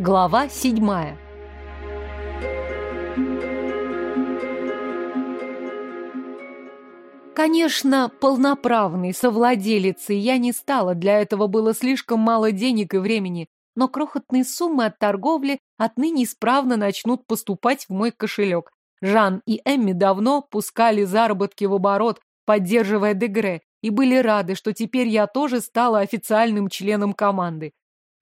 Глава седьмая. Конечно, полноправной совладелицей я не стала, для этого было слишком мало денег и времени, но крохотные суммы от торговли отныне исправно начнут поступать в мой кошелек. Жан и Эмми давно пускали заработки в оборот, поддерживая Дегре, и были рады, что теперь я тоже стала официальным членом команды.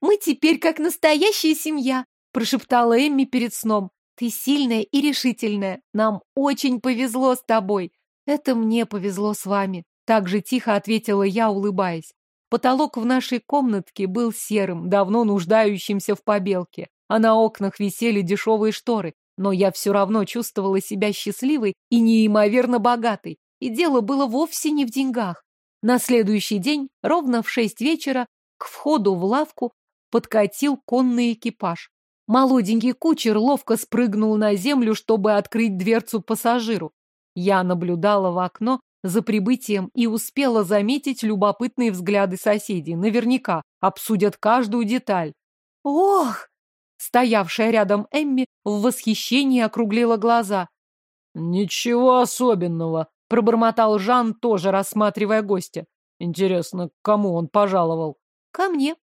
«Мы теперь как настоящая семья», – прошептала Эмми перед сном. «Ты сильная и решительная. Нам очень повезло с тобой. «Это мне повезло с вами», — так же тихо ответила я, улыбаясь. Потолок в нашей комнатке был серым, давно нуждающимся в побелке, а на окнах висели дешевые шторы, но я все равно чувствовала себя счастливой и неимоверно богатой, и дело было вовсе не в деньгах. На следующий день, ровно в шесть вечера, к входу в лавку подкатил конный экипаж. Молоденький кучер ловко спрыгнул на землю, чтобы открыть дверцу пассажиру. Я наблюдала в окно за прибытием и успела заметить любопытные взгляды соседей. Наверняка обсудят каждую деталь. «Ох!» Стоявшая рядом Эмми в восхищении округлила глаза. «Ничего особенного», — пробормотал Жан, тоже рассматривая гостя. «Интересно, к кому он пожаловал?» «Ко мне».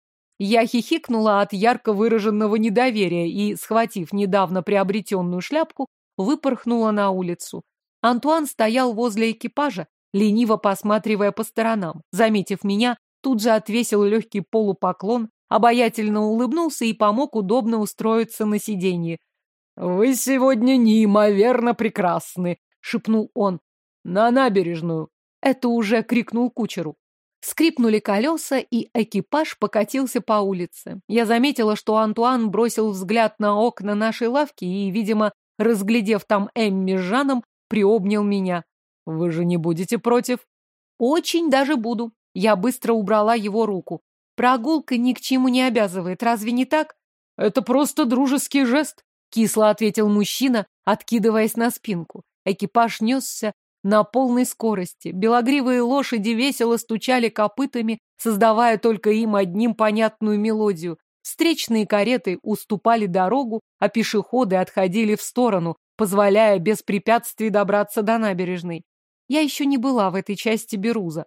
Я хихикнула от ярко выраженного недоверия и, схватив недавно приобретенную шляпку, выпорхнула на улицу. Антуан стоял возле экипажа, лениво посматривая по сторонам. Заметив меня, тут же отвесил легкий полупоклон, обаятельно улыбнулся и помог удобно устроиться на сиденье. «Вы сегодня неимоверно прекрасны!» — шепнул он. «На набережную!» — это уже крикнул кучеру. Скрипнули колеса, и экипаж покатился по улице. Я заметила, что Антуан бросил взгляд на окна нашей лавки и, видимо, разглядев там Эмми с Жаном, приобнял меня. «Вы же не будете против?» «Очень даже буду». Я быстро убрала его руку. «Прогулка ни к чему не обязывает, разве не так?» «Это просто дружеский жест», — кисло ответил мужчина, откидываясь на спинку. Экипаж несся на полной скорости. Белогривые лошади весело стучали копытами, создавая только им одним понятную мелодию. Встречные кареты уступали дорогу, а пешеходы отходили в сторону, позволяя без препятствий добраться до набережной. Я еще не была в этой части Беруза.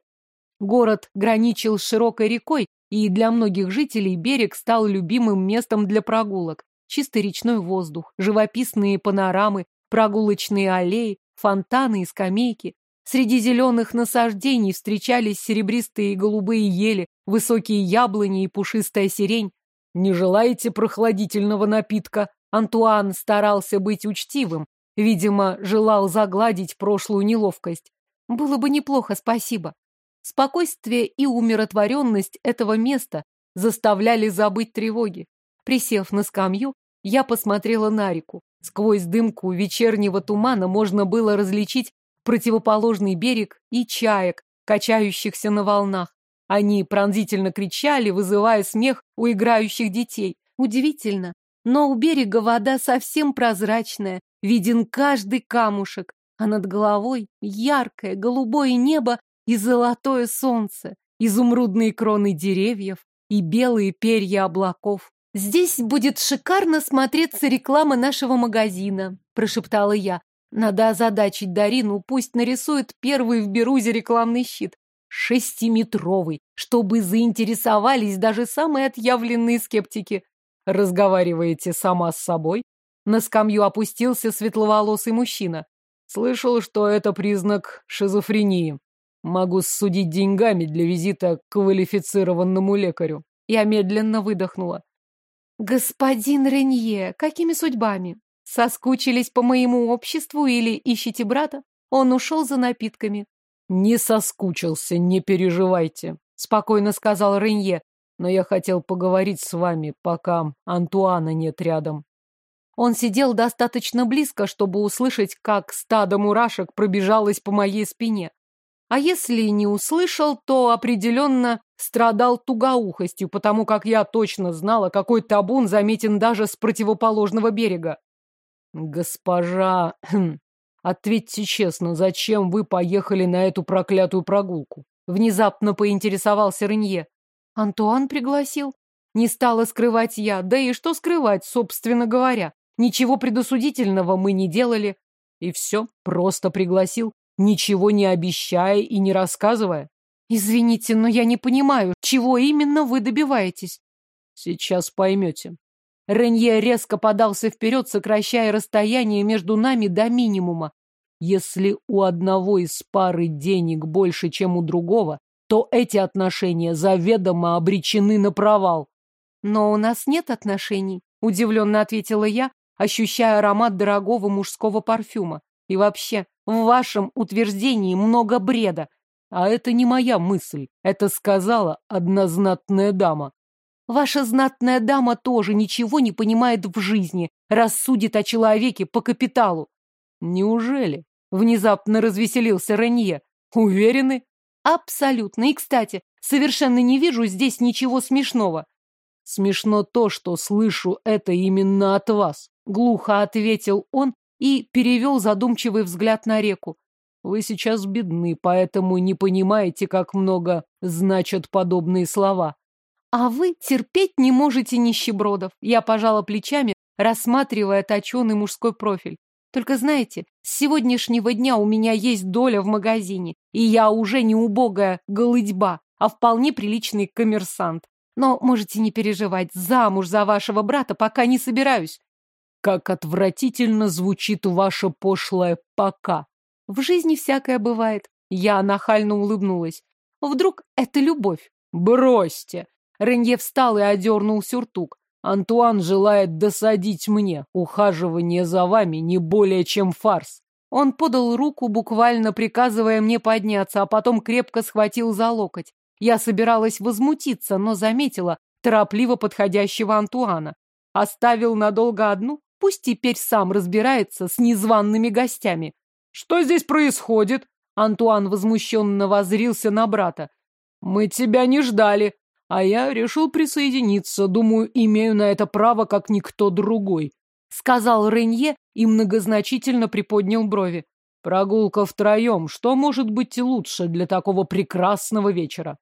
Город граничил с широкой рекой, и для многих жителей берег стал любимым местом для прогулок. Чистый речной воздух, живописные панорамы, прогулочные аллеи, фонтаны и скамейки. Среди зеленых насаждений встречались серебристые и голубые ели, высокие яблони и пушистая сирень. «Не желаете прохладительного напитка?» Антуан старался быть учтивым, видимо, желал загладить прошлую неловкость. Было бы неплохо, спасибо. Спокойствие и умиротворенность этого места заставляли забыть тревоги. Присев на скамью, я посмотрела на реку. Сквозь дымку вечернего тумана можно было различить противоположный берег и чаек, качающихся на волнах. Они пронзительно кричали, вызывая смех у играющих детей. Удивительно, но у берега вода совсем прозрачная, виден каждый камушек, а над головой яркое голубое небо и золотое солнце, изумрудные кроны деревьев и белые перья облаков. «Здесь будет шикарно смотреться реклама нашего магазина», – прошептала я. «Надо озадачить Дарину, пусть нарисует первый в Берузе рекламный щит. Шестиметровый, чтобы заинтересовались даже самые отъявленные скептики. Разговариваете сама с собой? На скамью опустился светловолосый мужчина. Слышал, что это признак шизофрении. Могу судить деньгами для визита к квалифицированному лекарю. Я медленно выдохнула. Господин Ренье, какими судьбами? Соскучились по моему обществу или ищете брата? Он ушел за напитками. Не соскучился, не переживайте, спокойно сказал Ренье но я хотел поговорить с вами, пока Антуана нет рядом. Он сидел достаточно близко, чтобы услышать, как стадо мурашек пробежалось по моей спине. А если не услышал, то определенно страдал тугоухостью, потому как я точно знала, какой табун заметен даже с противоположного берега. Госпожа, ответьте честно, зачем вы поехали на эту проклятую прогулку? Внезапно поинтересовался Ренье. Антуан пригласил. Не стала скрывать я, да и что скрывать, собственно говоря. Ничего предосудительного мы не делали. И все, просто пригласил, ничего не обещая и не рассказывая. Извините, но я не понимаю, чего именно вы добиваетесь. Сейчас поймете. Ренье резко подался вперед, сокращая расстояние между нами до минимума. Если у одного из пары денег больше, чем у другого, то эти отношения заведомо обречены на провал. Но у нас нет отношений, удивленно ответила я, ощущая аромат дорогого мужского парфюма. И вообще, в вашем утверждении много бреда. А это не моя мысль, это сказала одна знатная дама. Ваша знатная дама тоже ничего не понимает в жизни, рассудит о человеке по капиталу. Неужели? Внезапно развеселился Ренье. Уверены? Абсолютно. И, кстати, совершенно не вижу здесь ничего смешного. Смешно то, что слышу это именно от вас. Глухо ответил он и перевел задумчивый взгляд на реку. Вы сейчас бедны, поэтому не понимаете, как много значат подобные слова. А вы терпеть не можете нищебродов. Я пожала плечами, рассматривая точеный мужской профиль. Только знаете, с сегодняшнего дня у меня есть доля в магазине, и я уже не убогая голыдьба, а вполне приличный коммерсант. Но можете не переживать, замуж за вашего брата пока не собираюсь. Как отвратительно звучит ваше пошлое «пока». В жизни всякое бывает. Я нахально улыбнулась. Вдруг это любовь? Бросьте! Ренье встал и одернул сюртук. Антуан желает досадить мне. Ухаживание за вами не более чем фарс. Он подал руку, буквально приказывая мне подняться, а потом крепко схватил за локоть. Я собиралась возмутиться, но заметила торопливо подходящего Антуана. Оставил надолго одну, пусть теперь сам разбирается с незваными гостями. «Что здесь происходит?» Антуан возмущенно возрился на брата. «Мы тебя не ждали», а я решил присоединиться, думаю, имею на это право, как никто другой. Сказал Ренье и многозначительно приподнял брови. Прогулка втроем, что может быть лучше для такого прекрасного вечера?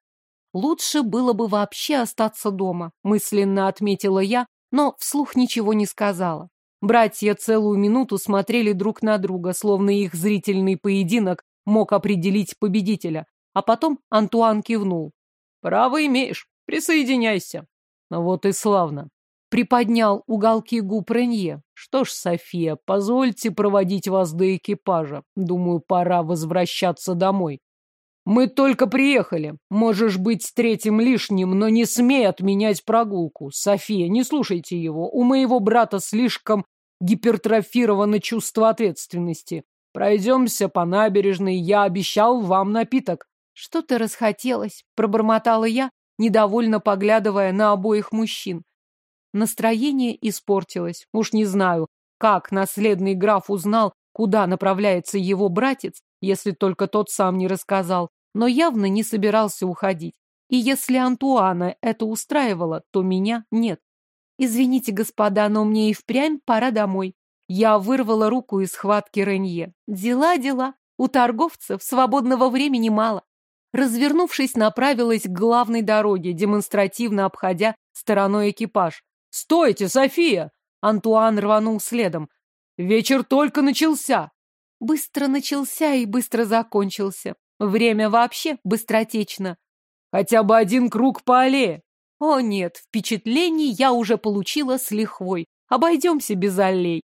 Лучше было бы вообще остаться дома, мысленно отметила я, но вслух ничего не сказала. Братья целую минуту смотрели друг на друга, словно их зрительный поединок мог определить победителя. А потом Антуан кивнул. «Право имеешь. Присоединяйся. Ну вот и славно. Приподнял уголки губ Ренье. Что ж, София, позвольте проводить вас до экипажа. Думаю, пора возвращаться домой. Мы только приехали. Можешь быть третьим лишним, но не смей отменять прогулку. София, не слушайте его. У моего брата слишком гипертрофировано чувство ответственности. Пройдемся по набережной, я обещал вам напиток. Что-то расхотелось, пробормотала я, недовольно поглядывая на обоих мужчин. Настроение испортилось. Уж не знаю, как наследный граф узнал, куда направляется его братец, если только тот сам не рассказал, но явно не собирался уходить. И если Антуана это устраивало, то меня нет. Извините, господа, но мне и впрямь пора домой. Я вырвала руку из схватки Ренье. Дела, дела. У торговцев свободного времени мало развернувшись, направилась к главной дороге, демонстративно обходя стороной экипаж. «Стойте, София!» Антуан рванул следом. «Вечер только начался!» Быстро начался и быстро закончился. Время вообще быстротечно. Хотя бы один круг по аллее. О нет, впечатлений я уже получила с лихвой. Обойдемся без аллей.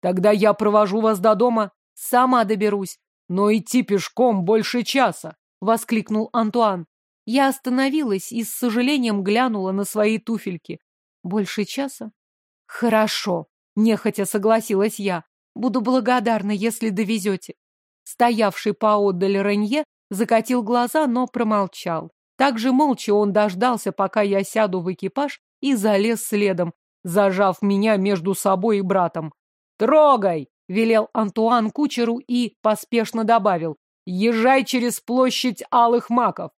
Тогда я провожу вас до дома. Сама доберусь. Но идти пешком больше часа воскликнул Антуан. Я остановилась и с сожалением глянула на свои туфельки. Больше часа? Хорошо, нехотя согласилась я. Буду благодарна, если довезете. Стоявший поодаль Ренье закатил глаза, но промолчал. Так же молча он дождался, пока я сяду в экипаж, и залез следом, зажав меня между собой и братом. «Трогай!» — велел Антуан кучеру и поспешно добавил. Езжай через площадь Алых Маков.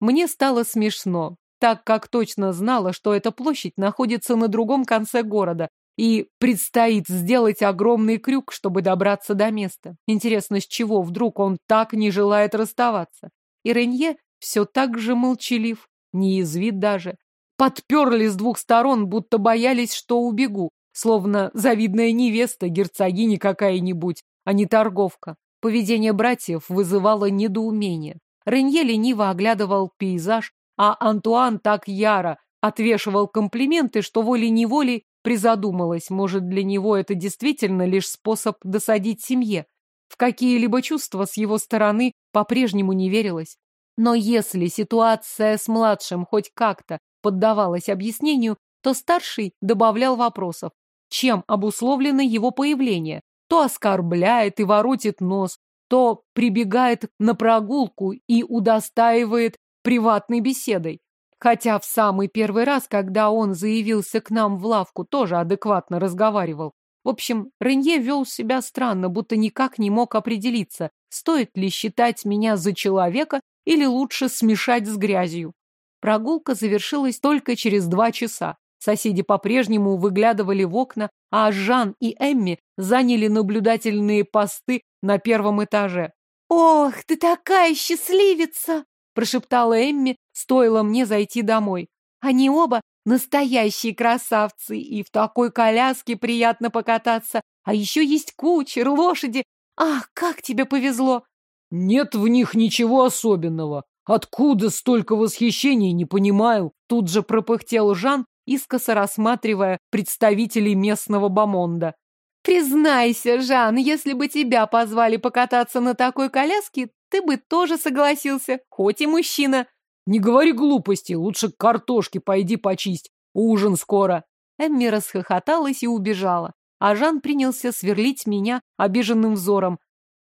Мне стало смешно, так как точно знала, что эта площадь находится на другом конце города, и предстоит сделать огромный крюк, чтобы добраться до места. Интересно, с чего вдруг он так не желает расставаться? И Ренье все так же молчалив, не язвит даже. подперли с двух сторон, будто боялись, что убегу, словно завидная невеста, герцогиня какая-нибудь, а не торговка. Поведение братьев вызывало недоумение. Ренье лениво оглядывал пейзаж, а Антуан так яро отвешивал комплименты, что волей-неволей призадумалась, может, для него это действительно лишь способ досадить семье. В какие-либо чувства с его стороны по-прежнему не верилось. Но если ситуация с младшим хоть как-то поддавалась объяснению, то старший добавлял вопросов. Чем обусловлено его появление? То оскорбляет и воротит нос, то прибегает на прогулку и удостаивает приватной беседой. Хотя в самый первый раз, когда он заявился к нам в лавку, тоже адекватно разговаривал. В общем, Ренье вел себя странно, будто никак не мог определиться, стоит ли считать меня за человека или лучше смешать с грязью. Прогулка завершилась только через два часа. Соседи по-прежнему выглядывали в окна, а Жан и Эмми заняли наблюдательные посты на первом этаже. «Ох, ты такая счастливица!» прошептала Эмми, стоило мне зайти домой. Они оба настоящие красавцы, и в такой коляске приятно покататься. А еще есть кучер, лошади. Ах, как тебе повезло! Нет в них ничего особенного. Откуда столько восхищений, не понимаю. Тут же пропыхтел Жан, искоса рассматривая представителей местного бомонда. Признайся, Жан, если бы тебя позвали покататься на такой коляске, ты бы тоже согласился, хоть и мужчина. Не говори глупости, лучше картошки пойди почисть. Ужин скоро. Эмми расхохоталась и убежала, а Жан принялся сверлить меня обиженным взором.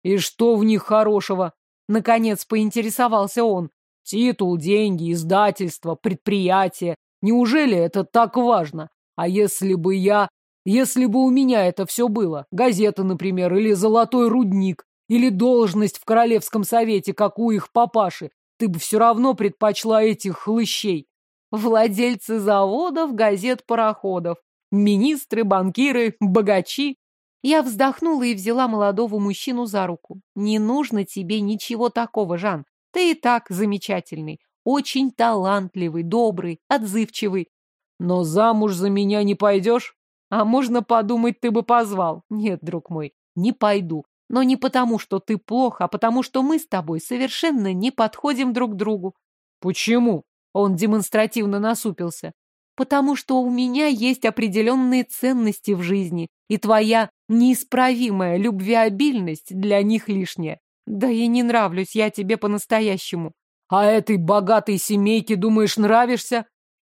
И что в них хорошего? Наконец поинтересовался он. Титул, деньги, издательство, предприятие. Неужели это так важно? А если бы я... Если бы у меня это все было, газета, например, или золотой рудник, или должность в Королевском совете, как у их папаши, ты бы все равно предпочла этих хлыщей. Владельцы заводов, газет, пароходов, министры, банкиры, богачи. Я вздохнула и взяла молодого мужчину за руку. Не нужно тебе ничего такого, Жан. Ты и так замечательный, очень талантливый, добрый, отзывчивый. Но замуж за меня не пойдешь? А можно подумать, ты бы позвал. Нет, друг мой, не пойду. Но не потому, что ты плох, а потому, что мы с тобой совершенно не подходим друг другу. Почему? Он демонстративно насупился. Потому что у меня есть определенные ценности в жизни, и твоя неисправимая любвеобильность для них лишняя. Да и не нравлюсь я тебе по-настоящему. А этой богатой семейке, думаешь, нравишься?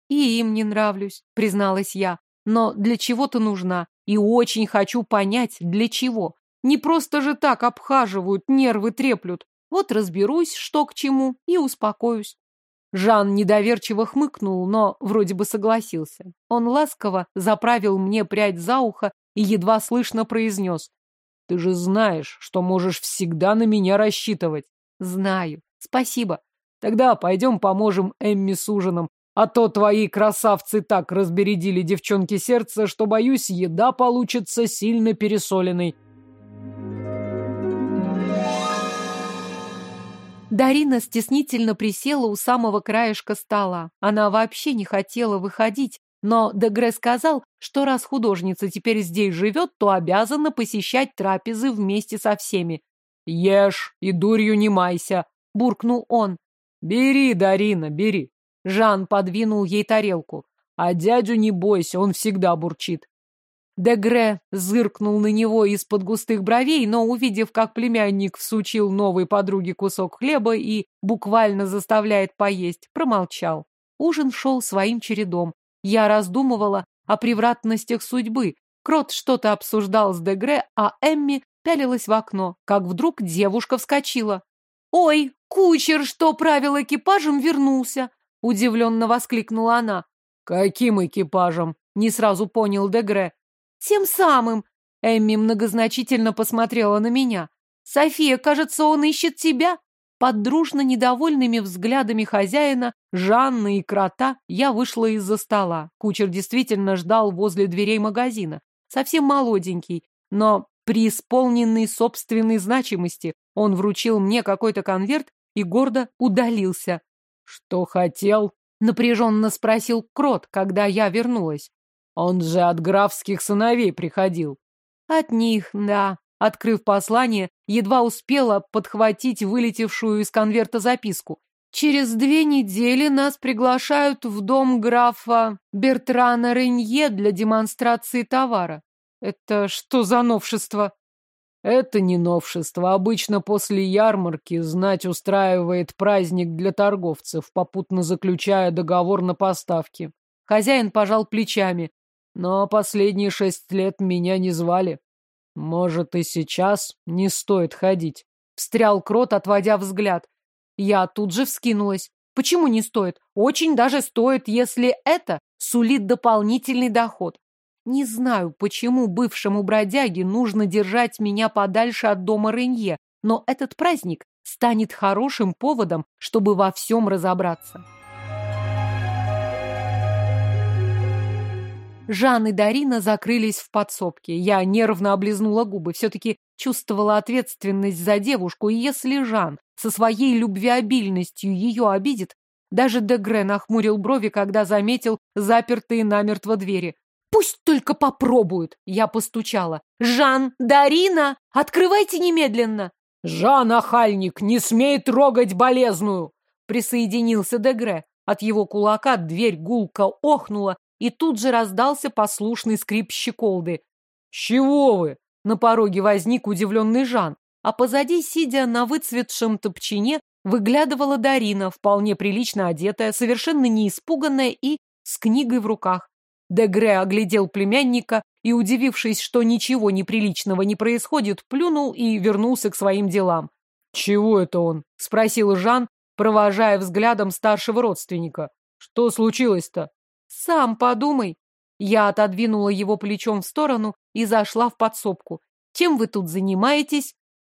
И им не нравлюсь, призналась я. Но для чего ты нужна? И очень хочу понять, для чего. Не просто же так обхаживают, нервы треплют. Вот разберусь, что к чему, и успокоюсь. Жан недоверчиво хмыкнул, но вроде бы согласился. Он ласково заправил мне прядь за ухо и едва слышно произнес. «Ты же знаешь, что можешь всегда на меня рассчитывать». «Знаю. Спасибо. Тогда пойдем поможем Эмми с ужином, а то твои красавцы так разбередили девчонке сердце, что, боюсь, еда получится сильно пересоленной». Дарина стеснительно присела у самого краешка стола. Она вообще не хотела выходить, но Дегре сказал, что раз художница теперь здесь живет, то обязана посещать трапезы вместе со всеми. «Ешь и дурью не майся», — буркнул он. «Бери, Дарина, бери». Жан подвинул ей тарелку. «А дядю не бойся, он всегда бурчит». Дегре зыркнул на него из-под густых бровей, но, увидев, как племянник всучил новой подруге кусок хлеба и буквально заставляет поесть, промолчал. Ужин шел своим чередом. Я раздумывала о превратностях судьбы. Крот что-то обсуждал с Дегре, а Эмми пялилась в окно, как вдруг девушка вскочила. «Ой, кучер, что правил экипажем, вернулся!» — удивленно воскликнула она. «Каким экипажем?» — не сразу понял Дегре. Тем самым. Эмми многозначительно посмотрела на меня. София, кажется, он ищет тебя. Под дружно недовольными взглядами хозяина, Жанны и крота я вышла из-за стола. Кучер действительно ждал возле дверей магазина. Совсем молоденький, но преисполненный собственной значимости. Он вручил мне какой-то конверт и гордо удалился. Что хотел? Напряженно спросил Крот, когда я вернулась. Он же от графских сыновей приходил. От них, да. Открыв послание, едва успела подхватить вылетевшую из конверта записку. Через две недели нас приглашают в дом графа Бертрана Ренье для демонстрации товара. Это что за новшество? Это не новшество. Обычно после ярмарки знать устраивает праздник для торговцев, попутно заключая договор на поставки. Хозяин пожал плечами. Но последние шесть лет меня не звали. Может, и сейчас не стоит ходить. Встрял Крот, отводя взгляд. Я тут же вскинулась. Почему не стоит? Очень даже стоит, если это сулит дополнительный доход. Не знаю, почему бывшему бродяге нужно держать меня подальше от дома Ренье, но этот праздник станет хорошим поводом, чтобы во всем разобраться. Жан и Дарина закрылись в подсобке. Я нервно облизнула губы. Все-таки чувствовала ответственность за девушку, и если Жан со своей любвеобильностью ее обидит, даже Дегре нахмурил брови, когда заметил запертые намертво двери. «Пусть только попробуют!» Я постучала. «Жан! Дарина! Открывайте немедленно!» «Жан, охальник, не смей трогать болезную!» Присоединился Дегре. От его кулака дверь гулко охнула, и тут же раздался послушный скрип щеколды. «Чего вы?» На пороге возник удивленный Жан, а позади, сидя на выцветшем топчине, выглядывала Дарина, вполне прилично одетая, совершенно не испуганная и с книгой в руках. Дегре оглядел племянника и, удивившись, что ничего неприличного не происходит, плюнул и вернулся к своим делам. «Чего это он?» — спросил Жан, провожая взглядом старшего родственника. «Что случилось-то?» Сам подумай. Я отодвинула его плечом в сторону и зашла в подсобку. Чем вы тут занимаетесь?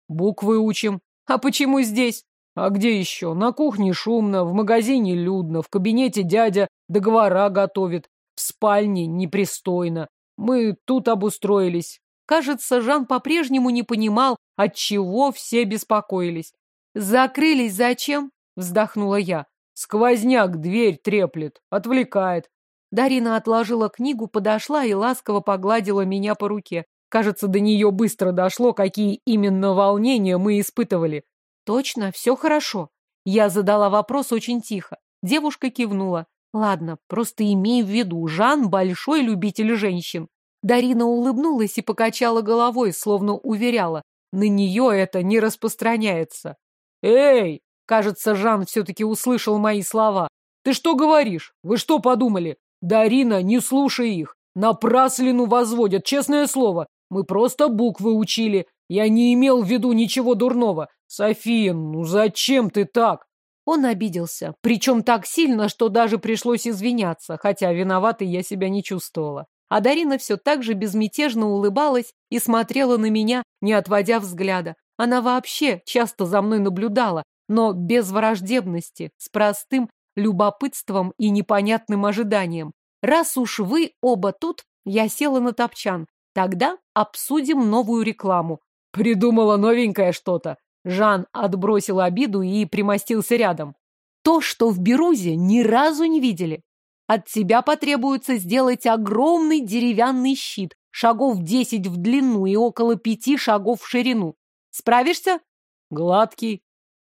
Буквы учим. А почему здесь? А где еще? На кухне шумно, в магазине людно, в кабинете дядя договора готовит, в спальне непристойно. Мы тут обустроились. Кажется, Жан по-прежнему не понимал, от чего все беспокоились. «Закрылись зачем?» — вздохнула я. «Сквозняк дверь треплет, отвлекает. Дарина отложила книгу, подошла и ласково погладила меня по руке. Кажется, до нее быстро дошло, какие именно волнения мы испытывали. Точно, все хорошо. Я задала вопрос очень тихо. Девушка кивнула. Ладно, просто имей в виду, Жан большой любитель женщин. Дарина улыбнулась и покачала головой, словно уверяла. На нее это не распространяется. «Эй!» Кажется, Жан все-таки услышал мои слова. «Ты что говоришь? Вы что подумали? Дарина, не слушай их. Напраслину возводят, честное слово. Мы просто буквы учили. Я не имел в виду ничего дурного. София, ну зачем ты так? Он обиделся, причем так сильно, что даже пришлось извиняться, хотя виноватой я себя не чувствовала. А Дарина все так же безмятежно улыбалась и смотрела на меня, не отводя взгляда. Она вообще часто за мной наблюдала, но без враждебности, с простым любопытством и непонятным ожиданием. Раз уж вы оба тут, я села на топчан. Тогда обсудим новую рекламу. Придумала новенькое что-то. Жан отбросил обиду и примостился рядом. То, что в Берузе ни разу не видели. От тебя потребуется сделать огромный деревянный щит, шагов десять в длину и около пяти шагов в ширину. Справишься? Гладкий.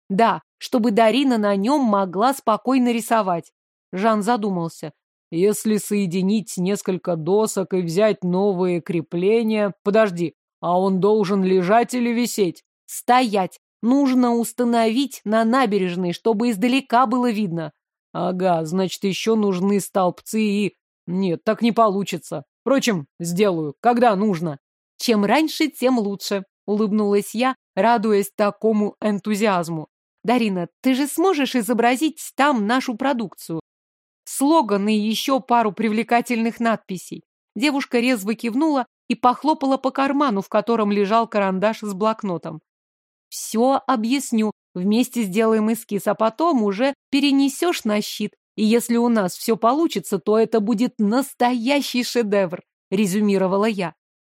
Да, чтобы Дарина на нем могла спокойно рисовать. Жан задумался. Если соединить несколько досок и взять новые крепления... Подожди, а он должен лежать или висеть? Стоять. Нужно установить на набережной, чтобы издалека было видно. Ага, значит, еще нужны столбцы и... Нет, так не получится. Впрочем, сделаю, когда нужно. Чем раньше, тем лучше, улыбнулась я, радуясь такому энтузиазму. Дарина, ты же сможешь изобразить там нашу продукцию? Слоган и еще пару привлекательных надписей. Девушка резво кивнула и похлопала по карману, в котором лежал карандаш с блокнотом. Все объясню. Вместе сделаем эскиз, а потом уже перенесешь на щит. И если у нас все получится, то это будет настоящий шедевр, резюмировала я.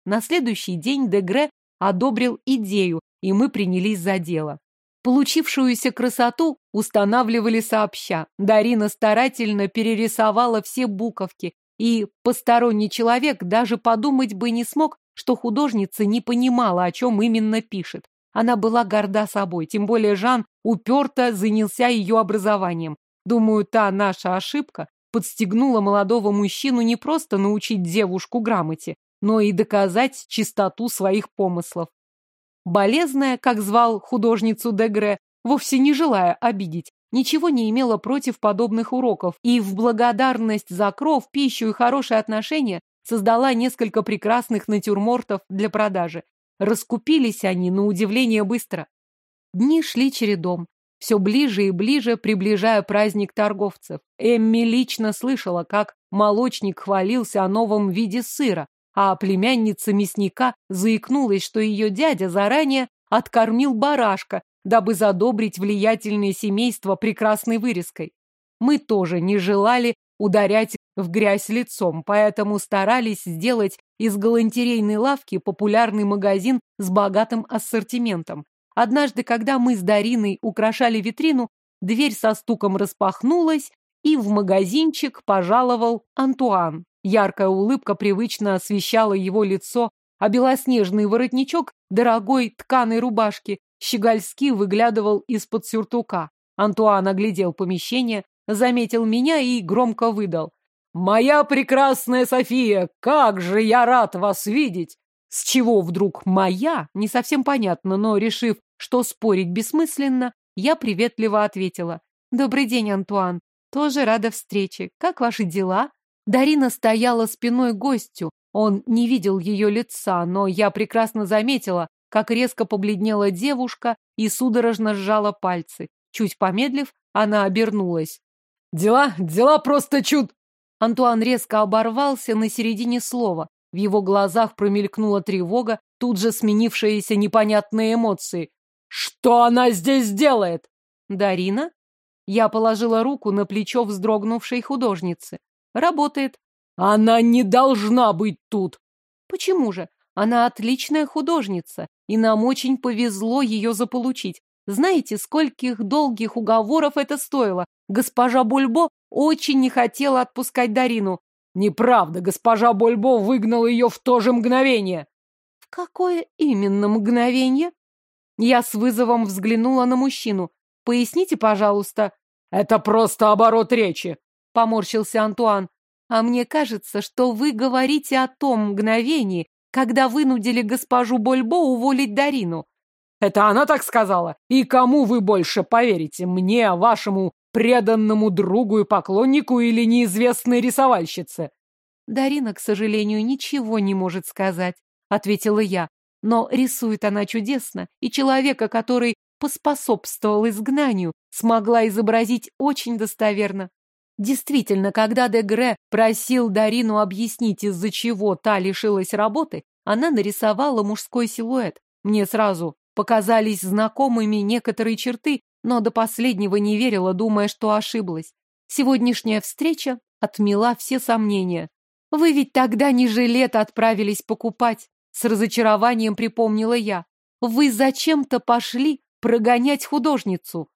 На следующий день Дегре одобрил идею, и мы принялись за дело. Получившуюся красоту устанавливали сообща. Дарина старательно перерисовала все буковки, и посторонний человек даже подумать бы не смог, что художница не понимала, о чем именно пишет. Она была горда собой, тем более Жан уперто занялся ее образованием. Думаю, та наша ошибка подстегнула молодого мужчину не просто научить девушку грамоте, но и доказать чистоту своих помыслов. Болезная, как звал художницу Дегре, вовсе не желая обидеть, ничего не имела против подобных уроков и в благодарность за кров, пищу и хорошие отношения создала несколько прекрасных натюрмортов для продажи. Раскупились они, на удивление, быстро. Дни шли чередом, все ближе и ближе приближая праздник торговцев. Эмми лично слышала, как молочник хвалился о новом виде сыра, а племянница мясника заикнулась, что ее дядя заранее откормил барашка, дабы задобрить влиятельное семейство прекрасной вырезкой. Мы тоже не желали ударять в грязь лицом, поэтому старались сделать из галантерейной лавки популярный магазин с богатым ассортиментом. Однажды, когда мы с Дариной украшали витрину, дверь со стуком распахнулась, и в магазинчик пожаловал Антуан. Яркая улыбка привычно освещала его лицо, а белоснежный воротничок дорогой тканой рубашки щегольски выглядывал из-под сюртука. Антуан оглядел помещение, заметил меня и громко выдал. «Моя прекрасная София, как же я рад вас видеть!» С чего вдруг «моя» не совсем понятно, но, решив, что спорить бессмысленно, я приветливо ответила. «Добрый день, Антуан. Тоже рада встрече. Как ваши дела?» Дарина стояла спиной к гостю. Он не видел ее лица, но я прекрасно заметила, как резко побледнела девушка и судорожно сжала пальцы. Чуть помедлив, она обернулась. «Дела? Дела просто чуд!» Антуан резко оборвался на середине слова. В его глазах промелькнула тревога, тут же сменившаяся непонятные эмоции. «Что она здесь делает?» «Дарина?» Я положила руку на плечо вздрогнувшей художницы. «Работает». «Она не должна быть тут!» «Почему же? Она отличная художница, и нам очень повезло ее заполучить. Знаете, скольких долгих уговоров это стоило? Госпожа Бульбо очень не хотела отпускать Дарину. Неправда, госпожа Бульбо выгнала ее в то же мгновение. В какое именно мгновение? Я с вызовом взглянула на мужчину. Поясните, пожалуйста. Это просто оборот речи, поморщился Антуан. А мне кажется, что вы говорите о том мгновении, когда вынудили госпожу Больбо уволить Дарину. Это она так сказала? И кому вы больше поверите? Мне, вашему преданному другу и поклоннику или неизвестной рисовальщице? Дарина, к сожалению, ничего не может сказать, ответила я. Но рисует она чудесно, и человека, который поспособствовал изгнанию, смогла изобразить очень достоверно. Действительно, когда Дегре просил Дарину объяснить, из-за чего та лишилась работы, она нарисовала мужской силуэт. Мне сразу показались знакомыми некоторые черты, но до последнего не верила, думая, что ошиблась. Сегодняшняя встреча отмела все сомнения. Вы ведь тогда не жилет отправились покупать, с разочарованием припомнила я. Вы зачем-то пошли прогонять художницу.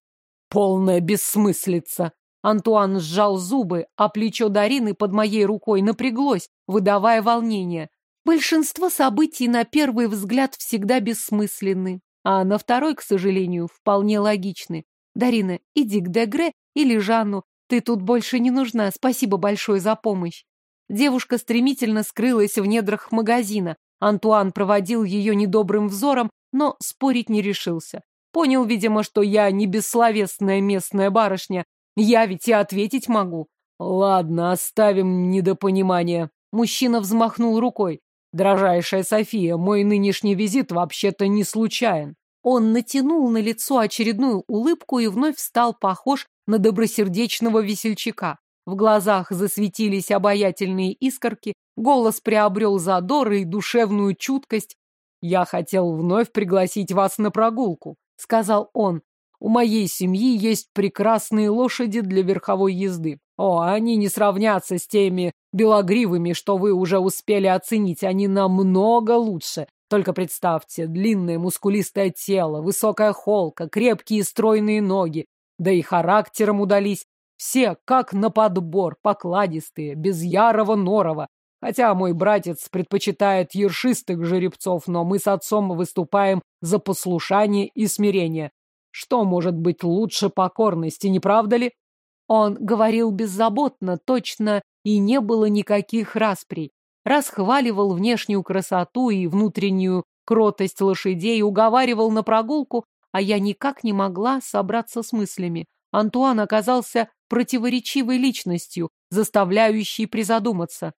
Полная бессмыслица. Антуан сжал зубы, а плечо Дарины под моей рукой напряглось, выдавая волнение. Большинство событий на первый взгляд всегда бессмысленны, а на второй, к сожалению, вполне логичны. Дарина, иди к Дегре или Жанну, ты тут больше не нужна, спасибо большое за помощь. Девушка стремительно скрылась в недрах магазина. Антуан проводил ее недобрым взором, но спорить не решился. Понял, видимо, что я не бессловесная местная барышня. Я ведь и ответить могу. Ладно, оставим недопонимание. Мужчина взмахнул рукой. Дорожайшая София, мой нынешний визит вообще-то не случайен. Он натянул на лицо очередную улыбку и вновь стал похож на добросердечного весельчака. В глазах засветились обаятельные искорки, голос приобрел задор и душевную чуткость. «Я хотел вновь пригласить вас на прогулку», — сказал он. «У моей семьи есть прекрасные лошади для верховой езды. О, они не сравнятся с теми белогривыми, что вы уже успели оценить. Они намного лучше. Только представьте, длинное мускулистое тело, высокая холка, крепкие стройные ноги, да и характером удались. Все, как на подбор, покладистые, без ярого норова. Хотя мой братец предпочитает ершистых жеребцов, но мы с отцом выступаем за послушание и смирение. Что может быть лучше покорности, не правда ли? Он говорил беззаботно, точно, и не было никаких расприй. Расхваливал внешнюю красоту и внутреннюю кротость лошадей, уговаривал на прогулку, а я никак не могла собраться с мыслями. Антуан оказался противоречивой личностью, заставляющей призадуматься.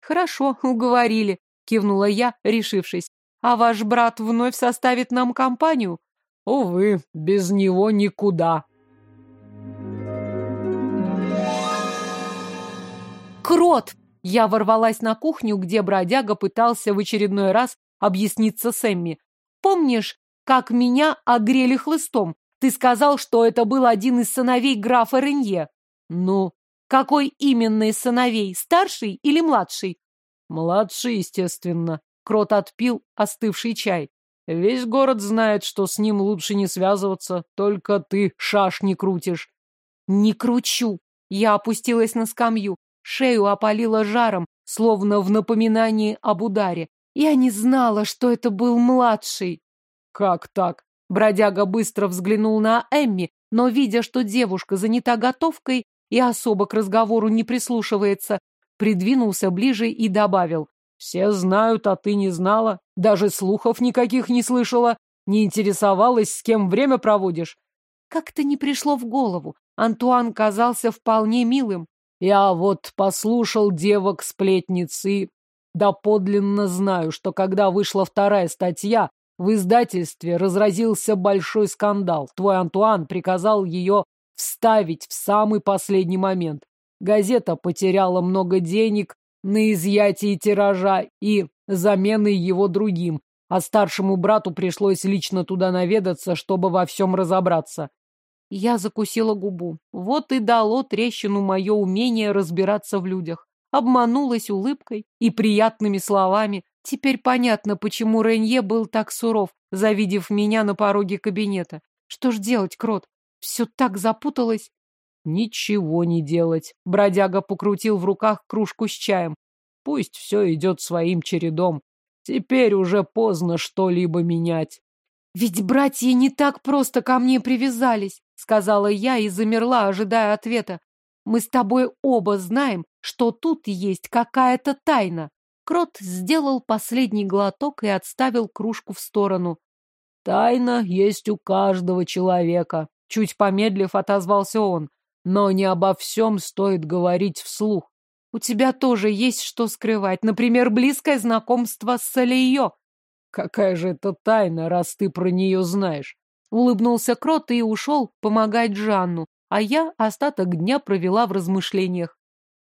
«Хорошо, уговорили», — кивнула я, решившись. «А ваш брат вновь составит нам компанию?» «Увы, без него никуда», Крот! Я ворвалась на кухню, где бродяга пытался в очередной раз объясниться с Эмми. Помнишь, как меня огрели хлыстом? Ты сказал, что это был один из сыновей графа Ренье. Ну, какой именно из сыновей, старший или младший? Младший, естественно. Крот отпил остывший чай. Весь город знает, что с ним лучше не связываться, только ты шаш не крутишь. Не кручу. Я опустилась на скамью. Шею опалило жаром, словно в напоминании об ударе. Я не знала, что это был младший. Как так? Бродяга быстро взглянул на Эмми, но, видя, что девушка занята готовкой и особо к разговору не прислушивается, придвинулся ближе и добавил. «Все знают, а ты не знала, даже слухов никаких не слышала, не интересовалась, с кем время проводишь». Как-то не пришло в голову. Антуан казался вполне милым. Я вот послушал девок-сплетниц и доподлинно знаю, что когда вышла вторая статья, в издательстве разразился большой скандал. Твой Антуан приказал ее вставить в самый последний момент. Газета потеряла много денег на изъятие тиража и замены его другим, а старшему брату пришлось лично туда наведаться, чтобы во всем разобраться. Я закусила губу. Вот и дало трещину мое умение разбираться в людях. Обманулась улыбкой и приятными словами. Теперь понятно, почему Ренье был так суров, завидев меня на пороге кабинета. Что ж делать, Крот? Все так запуталось. Ничего не делать. Бродяга покрутил в руках кружку с чаем. Пусть все идет своим чередом. Теперь уже поздно что-либо менять. Ведь братья не так просто ко мне привязались сказала я и замерла, ожидая ответа. Мы с тобой оба знаем, что тут есть какая-то тайна. Крот сделал последний глоток и отставил кружку в сторону. Тайна есть у каждого человека, чуть помедлив отозвался он. Но не обо всем стоит говорить вслух. У тебя тоже есть что скрывать, например, близкое знакомство с Салейо. Какая же это тайна, раз ты про нее знаешь? Улыбнулся Крот и ушел помогать Жанну, а я остаток дня провела в размышлениях.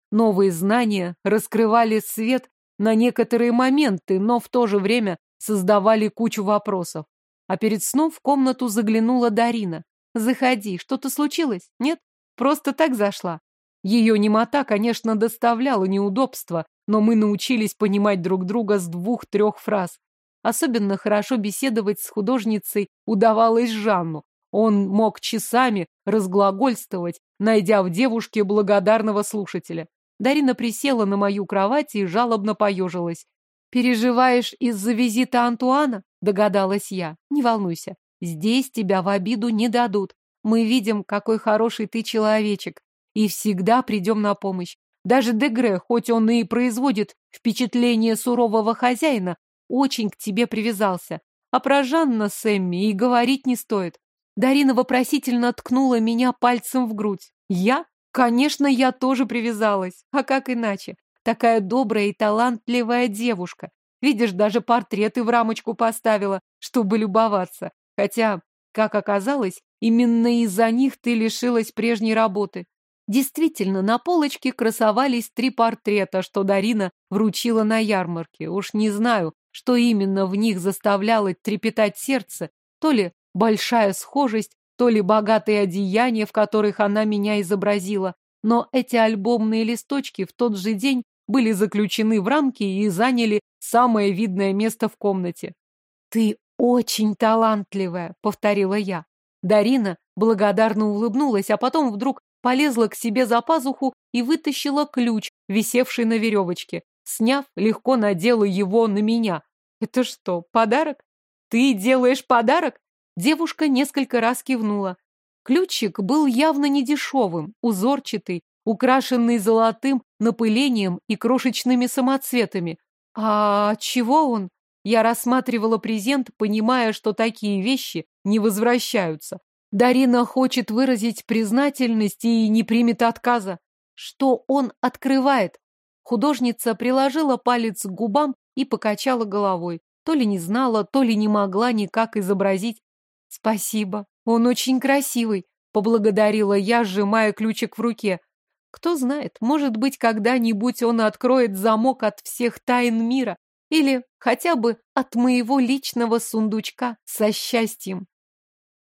Новые знания раскрывали свет на некоторые моменты, но в то же время создавали кучу вопросов. А перед сном в комнату заглянула Дарина. «Заходи, что-то случилось? Нет? Просто так зашла». Ее немота, конечно, доставляла неудобства, но мы научились понимать друг друга с двух-трех фраз. Особенно хорошо беседовать с художницей удавалось Жанну. Он мог часами разглагольствовать, найдя в девушке благодарного слушателя. Дарина присела на мою кровать и жалобно поежилась. «Переживаешь из-за визита Антуана?» – догадалась я. «Не волнуйся, здесь тебя в обиду не дадут. Мы видим, какой хороший ты человечек, и всегда придем на помощь. Даже Дегре, хоть он и производит впечатление сурового хозяина, очень к тебе привязался. А про Жанна с Эмми и говорить не стоит. Дарина вопросительно ткнула меня пальцем в грудь. Я? Конечно, я тоже привязалась. А как иначе? Такая добрая и талантливая девушка. Видишь, даже портреты в рамочку поставила, чтобы любоваться. Хотя, как оказалось, именно из-за них ты лишилась прежней работы. Действительно, на полочке красовались три портрета, что Дарина вручила на ярмарке. Уж не знаю, что именно в них заставляло трепетать сердце, то ли большая схожесть, то ли богатые одеяния, в которых она меня изобразила. Но эти альбомные листочки в тот же день были заключены в рамки и заняли самое видное место в комнате. «Ты очень талантливая», — повторила я. Дарина благодарно улыбнулась, а потом вдруг полезла к себе за пазуху и вытащила ключ, висевший на веревочке. Сняв, легко надела его на меня. «Это что, подарок? Ты делаешь подарок?» Девушка несколько раз кивнула. Ключик был явно не дешевым, узорчатый, украшенный золотым напылением и крошечными самоцветами. А чего он? Я рассматривала презент, понимая, что такие вещи не возвращаются. Дарина хочет выразить признательность и не примет отказа. Что он открывает? Художница приложила палец к губам и покачала головой. То ли не знала, то ли не могла никак изобразить. Спасибо, он очень красивый, поблагодарила я, сжимая ключик в руке. Кто знает, может быть, когда-нибудь он откроет замок от всех тайн мира или хотя бы от моего личного сундучка со счастьем.